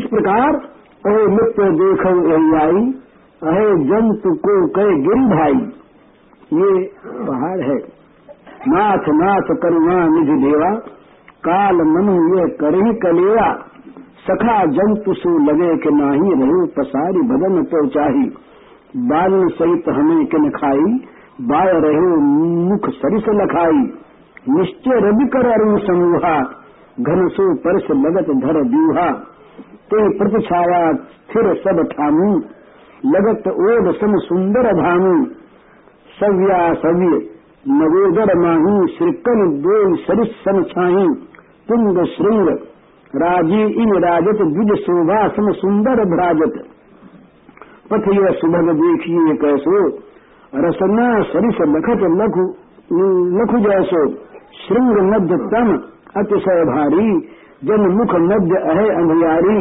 इस प्रकार, अहे मित्र देखो यही आई अहे जंतु को कहे गिरी भाई। ये पहाड़ है। नाथ नाथ करुणा निधि देवा, काल मनु ये करही कलेवा। सखा जंतु सु लगे के नाही रहो पसारी बदन तो चाही। बाल सहित हमें किन खाई बाय रहे मुख सरिस लखाई। निश्चय रवि कर अरुण समूहा, घन सो परस लगत धर दूहा। ते प्रतिछाया स्थिर सब ठामू लगत ओढ़ सम सुंदर भानु। सव्या सव्य, नवोदर माही श्रीकन दो सरिस सन छाही। तुंग श्रृंग, राज़ी इन राजत द्विज शोभा सम सुंदर भ्राजत। पथ यह सुभग देखिए कैसो, रसना सरिस लखत लघु लखु जैसो। श्रृंग मध्य तम, अतिशय भारी, जन मुख मध्य अहे अंधियारी।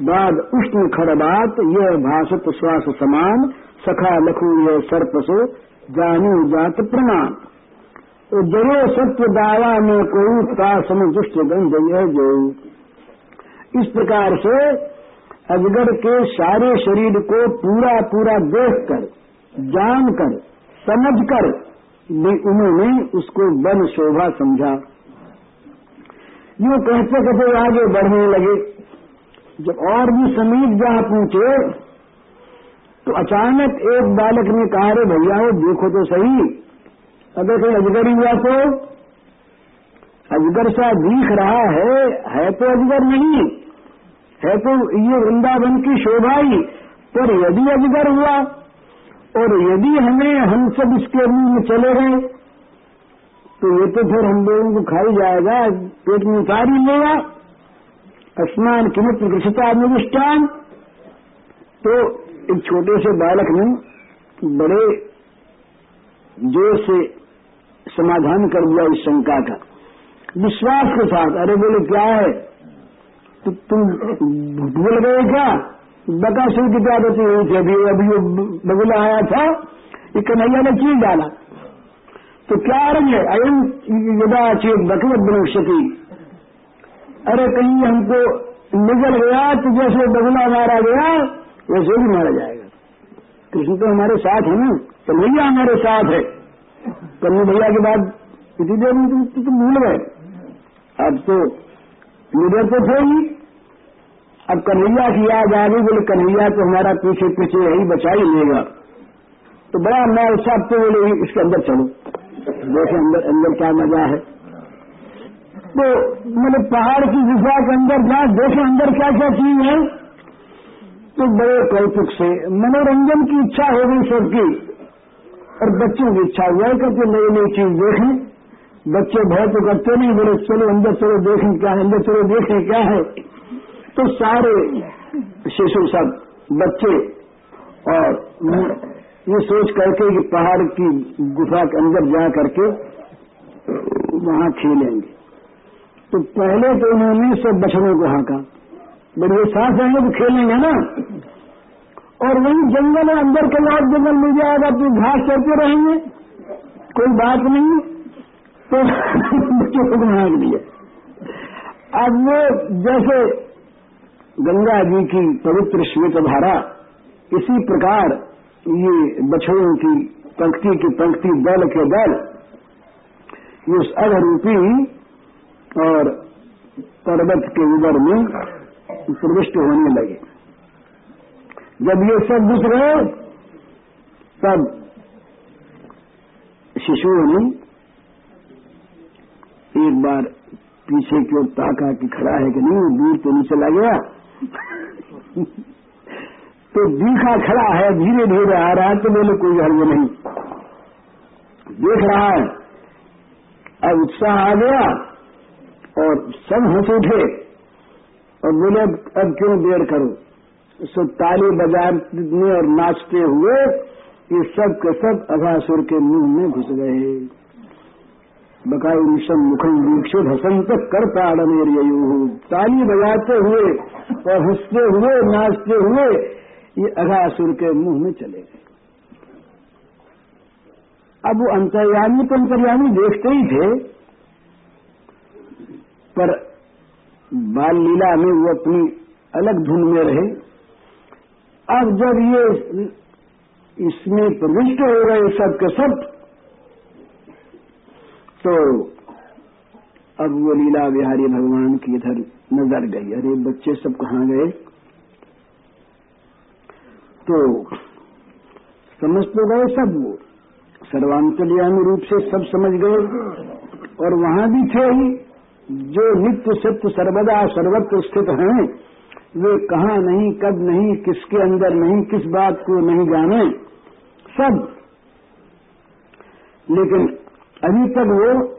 बाद उष्ण खरबात यह भाषत श्वास समान, सखा लखु यह सर्पसो जानु जात प्रमाण। तो सत्य दावा में कोई तासम दुष्ट गंध यह जो इस प्रकार से अजगर के सारे शरीर को पूरा पूरा देख कर जान कर समझ कर भी उन्होंने उसको वन शोभा समझा। यूँ कहते कहते आगे बढ़ने लगे। जब और भी समीप जहाँ पूछे तो अचानक एक बालक ने कहा रे भैया वो देखो तो सही। अगर कोई अजगर हुआ तो? अजगर सा दिख रहा है है तो अजगर नहीं। है तो ये वृंदावन की शोभा ही। पर यदि अजगर हुआ, और यदि हमें हम सब इसके मुँह में चले गए तो ये तो फिर हम लोगों को खाई जाएगा, पेट में उतार ही लेगा। स्नान किमित कृषिता निविष्टान। तो एक छोटे से बालक ने बड़े ज़ोर से समाधान कर दिया इस शंका का। विश्वास के साथ, अरे बोले, क्या है? तो तुम भूल गए क्या? बकासुर की क्या बची हुई थी? अभी अभी बगुला आया था ये कन्हैया ने चीज़ डाला। तो क्या रंग है? अयम यदा चेत बकवत बनोक्षति अरे कहीं हमको निकल गया तो जैसे बगुला मारा गया, वैसे भी मारा जाएगा। कृष्ण तो हमारे साथ है ना कन्हैया हमारे साथ है। कन्हू भैया के बाद इतनी देर में तुम भूल गए। अब तो लीडर तो थे ही। अब कन्हैया की याद आ गई, बोले, कन्हैया तो हमारा पीछे पीछे यही बचा ही लेगा तो बड़ा मैं उत्साह तो बोले, इसके अंदर चलो। देखे, अंदर अंदर क्या मज़ा है। तो मैंने पहाड़ की गुफा के अंदर जा, देखे अंदर क्या क्या चीज़ है। तो बड़े कौतुक से, मनोरंजन की इच्छा हो गई सबकी, और बच्चों की इच्छा हुआ करके नई नई चीज़ देखें। बच्चे भय तो करते नहीं, बोले, चलो, अंदर चलो, देखें क्या है, अंदर चलो, देखें क्या है। तो सारे शिशु सब, बच्चे और ये सोच करके कि पहाड़ की गुफा के अंदर जा करके वहाँ खेलेंगे। तो पहले तो उन्होंने सब बछड़ों को हाँका। बड़े सांस रहेंगे तो खेलेंगे ना। और वही जंगल है, अंदर के बाद जंगल मिल जाएगा तो घास चलते रहेंगे। कोई बात नहीं तो बच्चों को हाँक दिया। अब वो जैसे गंगा जी की पवित्र श्वेत धारा, इसी प्रकार ये बछड़ों की पंक्ति की पंक्ति दल के दल, ये उस अधरूपी और पर्वत के उदर में प्रविष्ट होने लगे। जब ये सब गए तब शिशुओं ने एक बार पीछे की ओर ताका कि खड़ा है कि नहीं, दूर तो नहीं चला गया। तो दिखा खड़ा है, धीरे धीरे आ रहा है तो बोले, कोई हल नहीं। देख रहा है। अब उत्साह आ गया। और सब हंस उठे और बोले, अब क्यों देर करो? सो ताली बजाने और नाचते हुए ये सब के सब अघासुर के मुँह में घुस गए। बकाई निशम मुखम वीक्षित हसंत कर ताड़मेरियू ताली बजाते हुए और हँसते हुए, नाचते हुए ये अघासुर के मुँह में चले गए। अब वो अंतर्यामी तो अंतर्यामी देखते ही थे पर बाल लीला में वो अपनी अलग धुन में रहे। अब जब ये इसमें प्रविष्ट हो गए सब के सब तो अब वो लीला बिहारी भगवान की इधर नज़र गई। अरे बच्चे सब कहाँ गए? तो समझ तो गए सब। वो सर्वांतर्यामी रूप से सब समझ गए और वहाँ भी थे ही। जो नित्य सत्य सर्वदा सर्वत्र स्थित हैं, वे कहा नहीं, कब नहीं, किसके अंदर नहीं, किस बात को नहीं जाने, सब। लेकिन अभी तक वो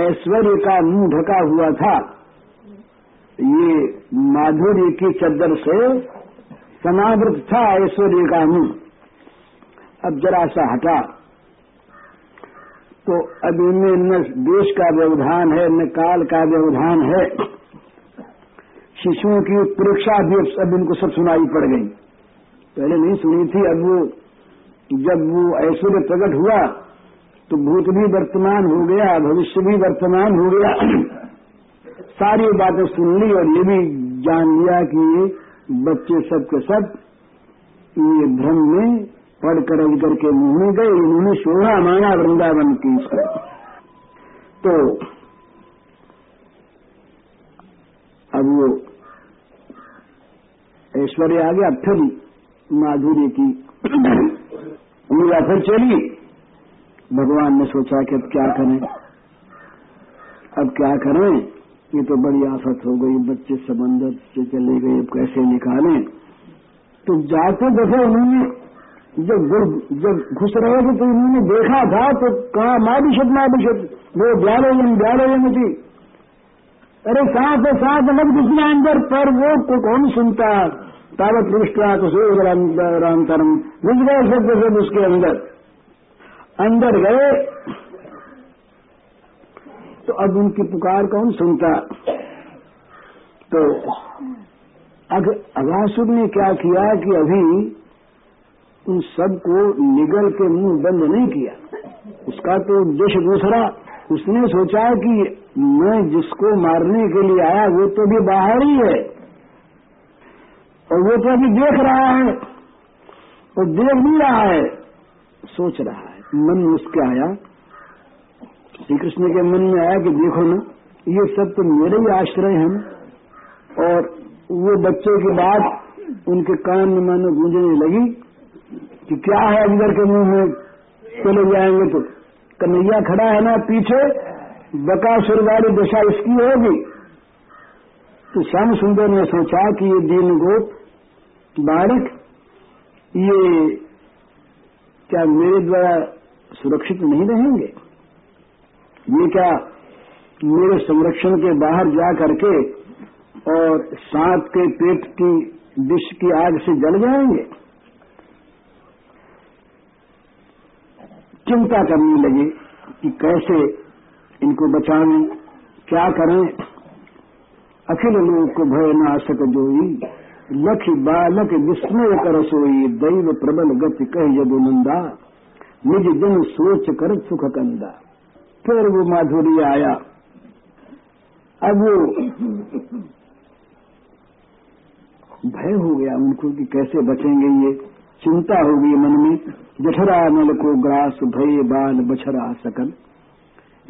ऐश्वर्य का मुँह ढका हुआ था। ये माधुर्य की चद्दर से समावृत था ऐश्वर्य का मुँह। अब जरा सा हटा। तो अब इनमें न देश का व्यवधान है न काल का व्यवधान है। शिशुओं की परीक्षा भी अब इनको सब सुनाई पड़ गई। पहले नहीं सुनी थी, अब वो जब वो ऐश्वर्य प्रकट हुआ तो भूत भी वर्तमान हो गया, भविष्य भी वर्तमान हो गया। सारी बातें सुन ली और ये भी जान लिया कि बच्चे सब के सब ये भ्रम में पढ़ कर करके मुँह में गए, उन्होंने शोभा माना वृंदावन की तो अब वो ऐश्वर्य आ गया, फिर माधुर्य की लीला फिर चली। भगवान ने सोचा कि अब क्या करें? अब क्या करें? ये तो बड़ी आफत हो गई, बच्चे समंदर से चले गए, अब कैसे निकालें? तो जाते दफे उन्होंने जब जब घुस रहे थे तो इन्होंने देखा था तो कहा मादिशत मादिशत वो ब्यालोयम ब्यालोयम थी अरे, साथ साथ अलग घुसना अंदर, पर वो को कौन सुनता? तावत तो रामतरम घुस गए सब सब उसके अंदर। अंदर गए। तो अब उनकी पुकार कौन सुनता? तो अगासुर ने क्या किया कि अभी उन सबको निगल के मुँह बंद नहीं किया। उसका तो उद्देश्य दूसरा उसने सोचा कि मैं जिसको मारने के लिए आया, वो तो भी बाहर ही है। और वो तो अभी देख रहा है। और देख भी रहा है। सोच रहा है। मन उसके आया। श्री कृष्ण के मन में आया कि देखो ना, ये सब तो मेरे ही आश्रय हैं। और वो बच्चे की बात उनके कान में मानो गूंजने लगी। कि क्या है अंदर के मुँह में? चले जाएँगे तो कन्हैया खड़ा है ना पीछे? बकासुर वाली दशा इसकी होगी। तो श्याम सुंदर ने सोचा कि ये दीन गोप बारिक ये क्या मेरे द्वारा सुरक्षित नहीं रहेंगे? ये क्या मेरे संरक्षण के बाहर जा करके और सांप के पेट की विष की आग से जल जाएँगे? चिंता करने लगे कि कैसे इनको बचाएँ क्या करें। अखिल लोग को भय न आसक जोई, लख बालक विस्मय कर सोई, दैव प्रबल गति कह यदुनंदा निज दिन सोच कर सुख कंदा। फिर वो माधुरी आया। अब वो भय हो गया उनको कि कैसे बचेंगे ये। चिंता होगी मन में, जठरा नल को ग्रास भय बाल बछरा सकल।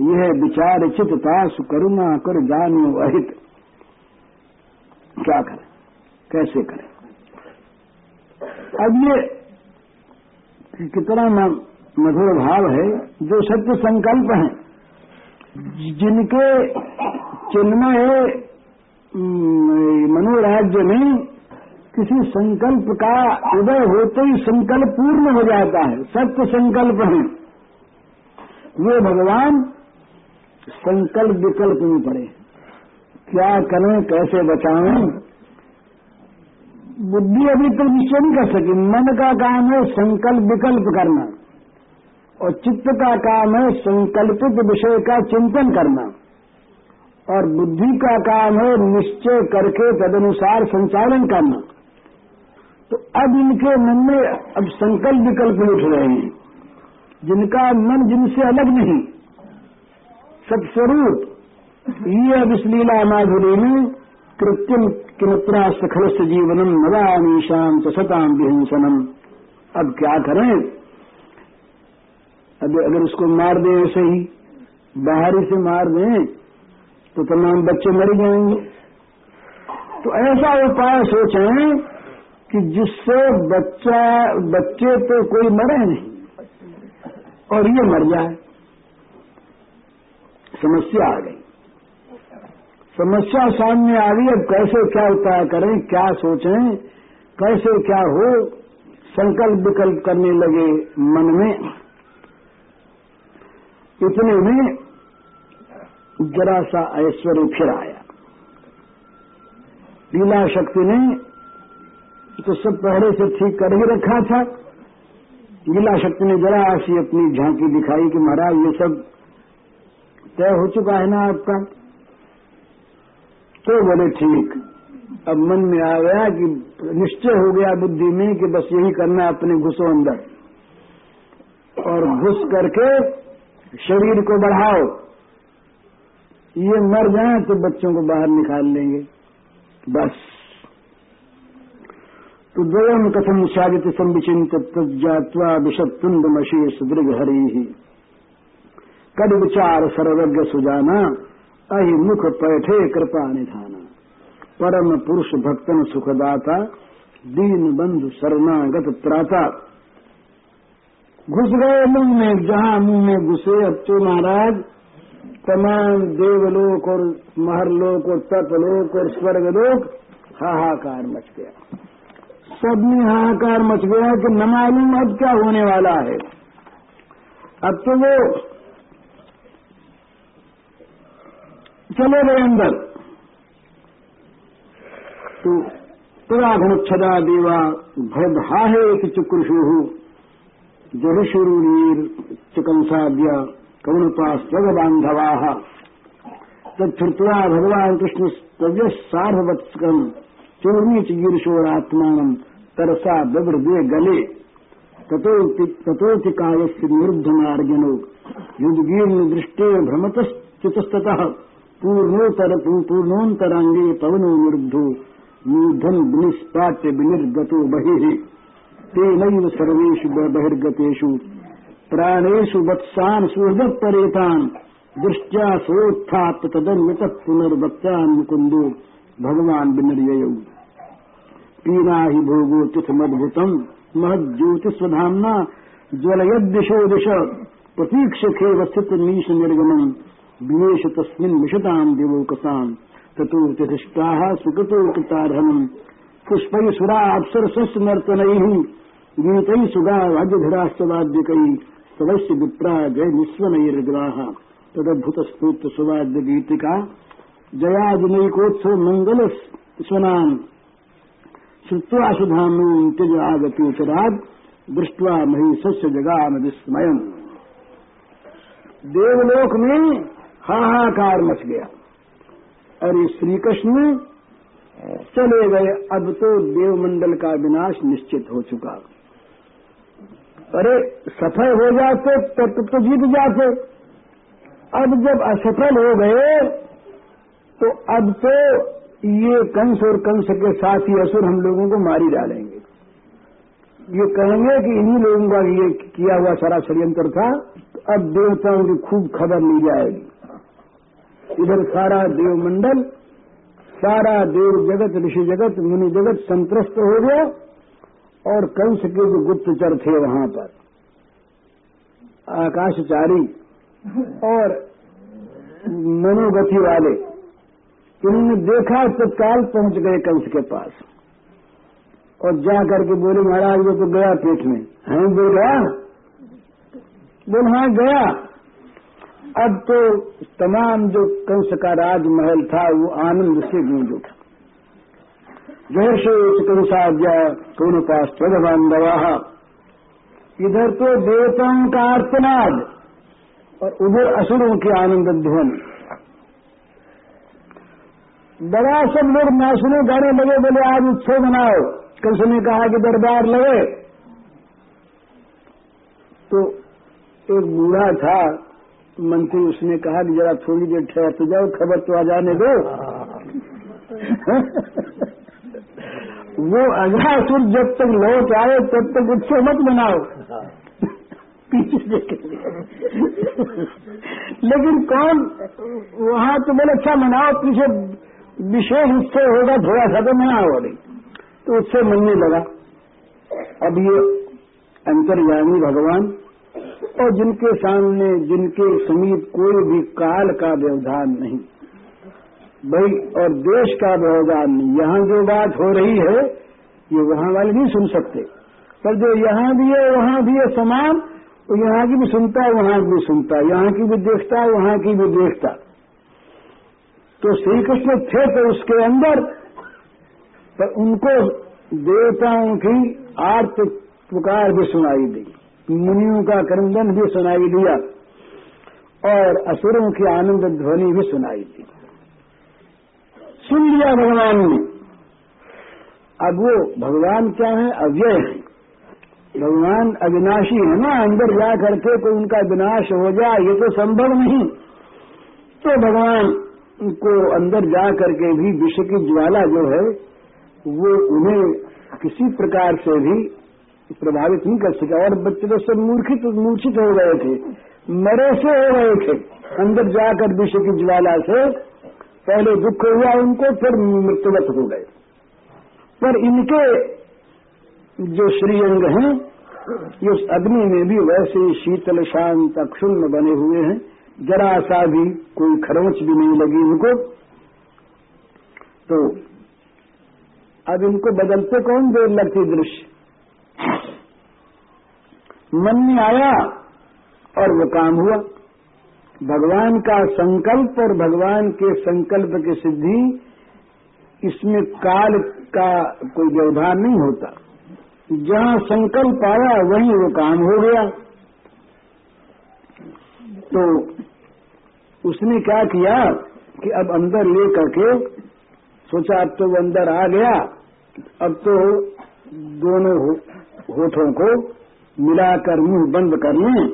यह विचार चित तास करुणा कर जानो अहित। क्या करें? कैसे करें? अब ये कितना मधुर भाव है, जो सत्य संकल्प है। जिनके चिन्मय मनोराज्य में किसी संकल्प का उदय होते ही संकल्प पूर्ण हो जाता है। सत्य संकल्प है। वे भगवान संकल्प विकल्प में पड़े। क्या करें, कैसे बचाएँ? बुद्धि अभी तक निश्चय नहीं कर सकी। मन का काम है संकल्प विकल्प करना। और चित्त का काम है संकल्पित विषय का चिंतन करना। और बुद्धि का काम है निश्चय करके तदनुसार संचालन करना। तो अब इनके मन में अब संकल्प विकल्प उठ रहे हैं। जिनका मन जिनसे अलग नहीं सत्स्वरूप ये अब इस लीला माधुरी में कृत्रिम किमत्रा सखल से जीवनम नवामीशाम सताम विहिंसनम। अब क्या करें? अब अगर उसको मार दें ऐसे ही, बाहरी से मार दें तो तमाम बच्चे मर जाएँगे। तो ऐसा उपाय सोचें कि जिससे बच्चा, बच्चे तो कोई मरे नहीं, और ये मर जाए। समस्या आ गई। समस्या सामने आ गई, अब कैसे क्या उपाय करें, क्या सोचें, कैसे क्या हो, संकल्प विकल्प करने लगे मन में। इतने में जरा सा ऐश्वर्य फिर आया। लीला शक्ति ने तो सब पहले से ठीक कर ही रखा था। लीला शक्ति ने जरा सी अपनी झांकी दिखाई कि महाराज, ये सब तय हो चुका है ना आपका? तो बोले, ठीक। अब मन में आ गया कि निश्चय हो गया बुद्धि में कि बस यही करना अपने घुसो अंदर। और घुस करके शरीर को बढ़ाओ। ये मर जाए तो बच्चों को बाहर निकाल लेंगे। बस। तो द्वयम कथम सागित संविचिंत तज्जात्वा विषतुंड मशीष दृग हरी कद विचार सर्वज्ञ सुजाना अहि मुख पैठे कृपा निधाना परम पुरुष भक्तन सुखदाता दीन बंधु शरणागत त्राता घुस गए मुँह में जहाँ मुँह में घुसे अब तो महाराज तमाम देवलोक और महरलोक और तपलोक और स्वर्गलोक हाहाकार मच गया। सब में हाहाकार मच गया कि न मालूम अब क्या होने वाला है। अब तो वो चले गए अंदर। तो पुराघुच्छदा देवा भयभाहे कि चुकृषु जहिशुरूर चिकंसाद्य करुणपास्वग बांधवा तत्वा भगवान कृष्ण तव्य सार्वत्कम चूर्णी गिरीशोरात्मान तरसा बब्रदे गले। तथोति कायस्य निरुद्धमार्जनो युद्धगीर्ण दृष्टे भ्रमतस्तः पूर्णोत्तर पूर्णोन्तरांगे पवनो निरुद्धो मूर्धन विनिष्पाट्य विनिर्गतो बहि। तेन सर्वेषु बहिर्गतेषु। प्राणेषु वत्सान सुहृदपरेतान। दृष्टिया सोत्थाप तदन्वित पुनर्वत्यान मुकुंदो भगवान विनिर्य पीना ही भोगो तिथमद्भुतम महज्योतिस्वधामना ज्वलयद दिशो दिश प्रतीक्षे वस्थित नीश निर्गमन विवेश तस्मिन् मिषताम् दिवोकसाम् ततो तिष्ठाः सुकृतो कृतार्हनम् पुष्पैः सुरा अप्सरसस्य नर्तनैः गीतैः सुगा वाद्यधिरास्तवाद्यकैः तवस्य विप्रा जय निस्वनैर्ग्राः तदद्भुतस्तोत्र सुवाद्य गीतिका जयादिनैकोत्सव मंगल स्वनाम श्रुत्वा सुधामो त्यज आगत्योचराद दृष्टवा महिषस्य जगाम विस्मयम देवलोक में हाहाकार मच गया। अरे श्री कृष्ण चले गए, अब तो देवमंडल का विनाश निश्चित हो चुका। अरे सफल हो जाते, तब तो जीत जाते। अब जब असफल हो गए तो अब तो ये कंस और कंस के साथ ही असुर हम लोगों को मारी डालेंगे। ये कहेंगे कि इन्हीं लोगों का ये किया हुआ सारा षडयंत्र था तो अब देवताओं की खूब खबर ली जाएगी। इधर सारा देवमंडल, सारा देव जगत, ऋषि जगत, मुनि जगत संत्रस्त हो गया और कंस के जो गुप्तचर थे वहाँ पर, आकाशचारी और मनोगति वाले इन्होंने देखा तत्काल पहुँच गए कंस के पास। और जा करके बोले, महाराज वो तो गया पेट में। है, बोल रहा बोल हाँ गया। अब तो तमाम जो कंस का राजमहल था, वो आनंद से गूंज उठा। जैसे कंसाज्ञा कौन पास बांधवा इधर तो देवताओं का आर्तनाद और उधर असुरों की आनंद ध्वनि। बड़ा सब लोग नाचने गाने लगे, बोले, आज उत्सव मनाओ। कंस ने कहा कि दरबार लगे। तो एक बूढ़ा था, मंत्री, उसने कहा कि जरा थोड़ी देर ठहर तो जाओ, खबर तो आ जाने दो। वो अघासुर जब तक लौट आए, तब तक उत्सव मत मनाओ। लेकिन कौन, वहाँ तो बोले अच्छा मनाओ, पीछे विशेष उत्सव होगा, थोड़ा सा तो मनाओ अभी तो उत्सव मनने लगा। अब ये अंतर्यामी भगवान और जिनके सामने, जिनके समीप कोई भी काल का व्यवधान नहीं, भाई, और देश का व्यवधान नहीं, यहाँ जो बात हो रही है, ये वहाँ वाले नहीं सुन सकते। पर जो यहाँ भी है, वहाँ भी है समान तो यहाँ की भी सुनता है, वहाँ की भी सुनता है, यहाँ की भी देखता है, वहाँ की भी देखता तो श्री कृष्ण थे तो उसके अंदर, पर उनको देवताओं की आर्त पुकार भी सुनाई दी, मुनियों का क्रंदन भी सुनाई दिया, और असुरों की आनंद ध्वनि भी सुनाई दी। सुन लिया भगवान ने। अब वो भगवान क्या है? अव्यय है। भगवान अविनाशी है ना, अंदर जा करके कोई उनका विनाश हो जाए, ये तो संभव नहीं। तो भगवान को अंदर जा करके भी विश्व की ज्वाला जो है, वो उन्हें किसी प्रकार से भी प्रभावित नहीं कर सका। और बच्चे तो सब मूर्खित, मूर्छित हो गए थे। मरे से हो गए थे। अंदर जाकर विश्व की ज्वाला से पहले दुख हुआ, उनको फिर मृत्युवत हो गए। पर इनके जो श्रीअंग हैं ये अग्नि में भी वैसे शीतल शांत अक्षुण्ण बने हुए हैं। जरा सा भी कोई खरोच भी नहीं लगी उनको। तो अब इनको बदलते कौन देर लगती दृश्य? मन में आया और वो काम हुआ। भगवान का संकल्प और भगवान के संकल्प की सिद्धि इसमें काल का कोई व्यवधान नहीं होता। जहाँ संकल्प आया, वहीं वो काम हो गया। तो उसने क्या किया कि अब अंदर ले करके सोचा, अब तो वो अंदर आ गया, अब तो दोनों होठों को मिलाकर मुँह बंद कर लें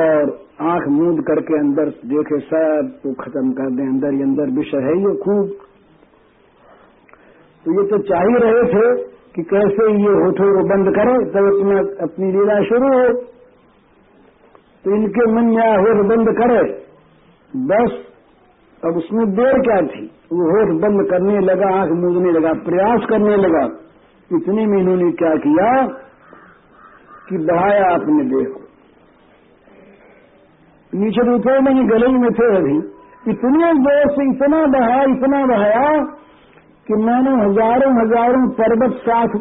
और आँख मूंद करके अंदर देखे, सबको खत्म कर दें, अंदर ही अंदर विषय है ये खूब। तो ये तो चाह ही रहे थे कि कैसे ये होठों को बंद करे, तब अपना, अपनी लीला शुरू हो। तो इनके मन में होठ बंद करे। बस, अब उसमें देर क्या थी? वो होठ बंद करने लगा, आँख मूंदने लगा, प्रयास करने लगा। इतने में इन्होंने क्या किया कि बहाया आपने को नीचे तो थे नहीं, गले में थे अभी। इतने ज़ोर से इतना बहाया इतना बहाया कि मैंने हज़ारों हज़ारों पर्वत साथ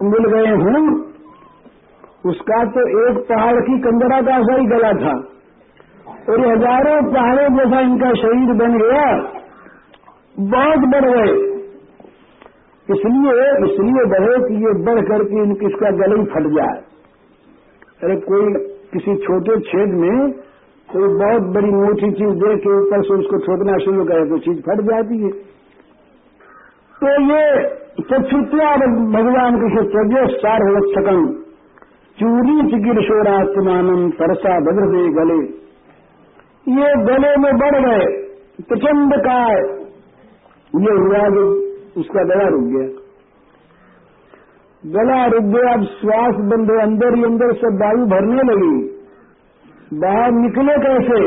मिल गए हूँ। उसका तो एक पहाड़ की कंदरा का सा ही गला था। और हज़ारों पहाड़ों जैसा इनका शरीर बन गया। बहुत बढ़ गए। इसलिए इसलिए बढ़े कि ये बढ़ करके इनकी इसका गले ही फट जाए। अरे कोई किसी छोटे छेद में कोई बहुत बड़ी मोटी चीज़ दे के ऊपर से उसको थोपना शुरू करे तो चीज़ फट जाती है। तो ये चक्षुत्या भगवान के त्यज्य सार्वक्षकम चूरी चिकित्सोरात्मानम तरसा दे गले। ये गले में बढ़ गए, प्रचंड का ये हुआ कि उसका गला रुक गया। गला रुक गया, अब श्वास बंद अंदर ही अंदर सब वायु भरने लगी। बाहर निकले कैसे?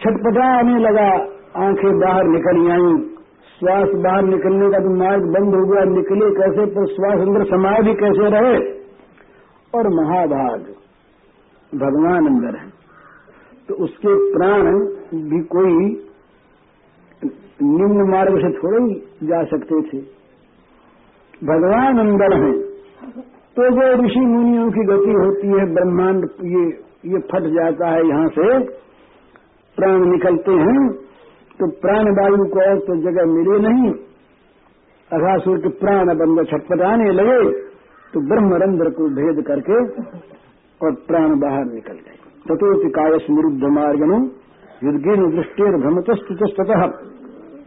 छटपटा आने लगा, आँखें बाहर निकल आई। श्वास बाहर निकलने का तो मार्ग बंद हो गया, निकले कैसे? पर श्वास अंदर समाये भी कैसे रहे? और महाभाग, भगवान अंदर है। तो उसके प्राण भी कोई निम्न मार्ग से थोड़े ही जा सकते थे। भगवान अंदर है। तो जो ऋषि मुनियों की गति होती है, ब्रह्मांड ये ये फट जाता है यहाँ से, प्राण निकलते हैं तो प्राण वायु को और तो जगह मिले नहीं। अघासुर के प्राण बंद छटपटाने लगे तो ब्रह्मरंध्र को भेद करके और प्राण बाहर निकल गए। तथोपि कायस निरुद्ध मार्गनो युद्गेन दृष्टेर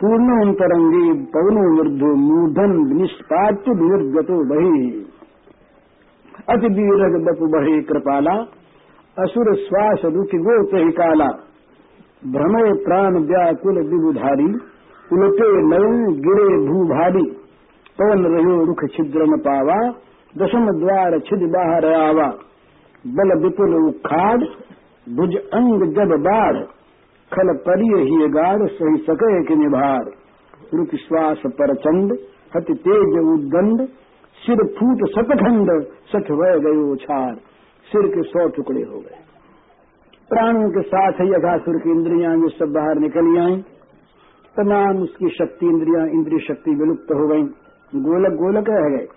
पूर्णोन्तरंगी पवनो वृद्धो मूर्धन निष्पाट्य विनिर्गतो बही। अति बपु बहे कृपाला असुर श्वास रुचि गोत ही काला भ्रमय प्राण व्याकुल विबुधारी उलटे नयन गिरे भू भारी पवन रहो रुख छिद्र न पावा दशम द्वार छिद बाहर आवा बल विपुल उखाड़ भुज अंग जब बाढ़, खल परिय ही गाढ़, सही सके कि निभार। रुक श्वास पर चंड हति तेज उद्दंड, सिर फूट सतखंड सठ वह गयो छार सिर के सौ टुकड़े हो गए। प्राणों के साथ ही अघासुर की इंद्रियाँ जो सब बाहर निकल आई। तमाम उसकी शक्ति इंद्रियाँ इंद्रिय शक्ति विलुप्त हो गई। गोलक गोलक रह गए।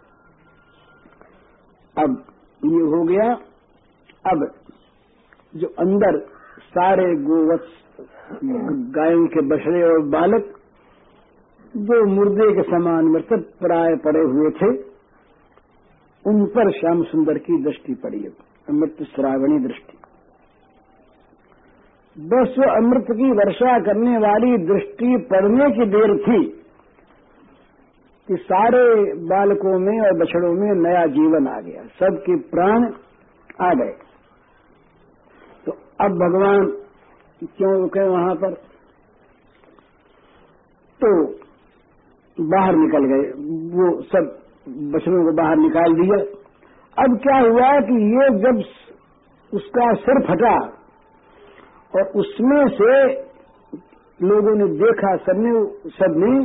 अब ये हो गया अब जो अंदर सारे गोवत्स गायों के बछड़े और बालक, जो मुर्दे के समान मतलब प्राय पड़े हुए थे, उन पर श्याम सुंदर की दृष्टि पड़ी अमृत श्रावणी दृष्टि। बस वो अमृत की वर्षा करने वाली दृष्टि पड़ने की देर थी कि सारे बालकों में और बछड़ों में नया जीवन आ गया, सबके प्राण आ गए। अब भगवान क्यों रुके वहाँ पर? तो बाहर निकल गए। वो सब बछड़ों को बाहर निकाल दिया। अब क्या हुआ कि ये जब उसका सिर फटा और उसमें से लोगों ने देखा, सबने सबने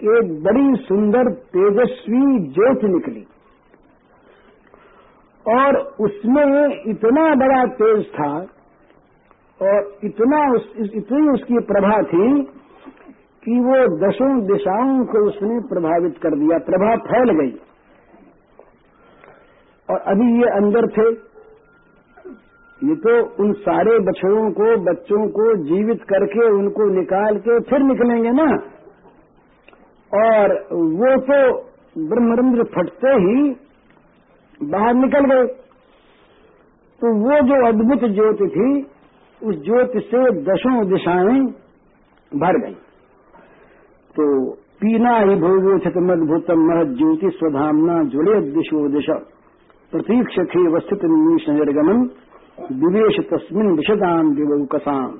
एक बड़ी सुंदर तेजस्वी ज्योति निकली। और उसमें इतना बड़ा तेज था और इतना उस, इतनी उसकी प्रभा थी कि वो दसों दिशाओं को उसने प्रभावित कर दिया प्रभा फैल गई। और अभी ये अंदर थे ये तो उन सारे बछड़ों को बच्चों को जीवित करके उनको निकाल के फिर निकलेंगे ना। और वो तो ब्रह्मरंद्र फटते ही बाहर निकल गए। तो वो जो अद्भुत ज्योति थी उस ज्योति से दशों दिशाएँ भर गई। तो पीना ही भोगो छतमद्भुतम महद ज्योति स्वधामना जुड़े दिशो दिशा। प्रतीक्ष थे वस्थित निर्गमन, विवेश तस्मिन विशदान दिवकसाम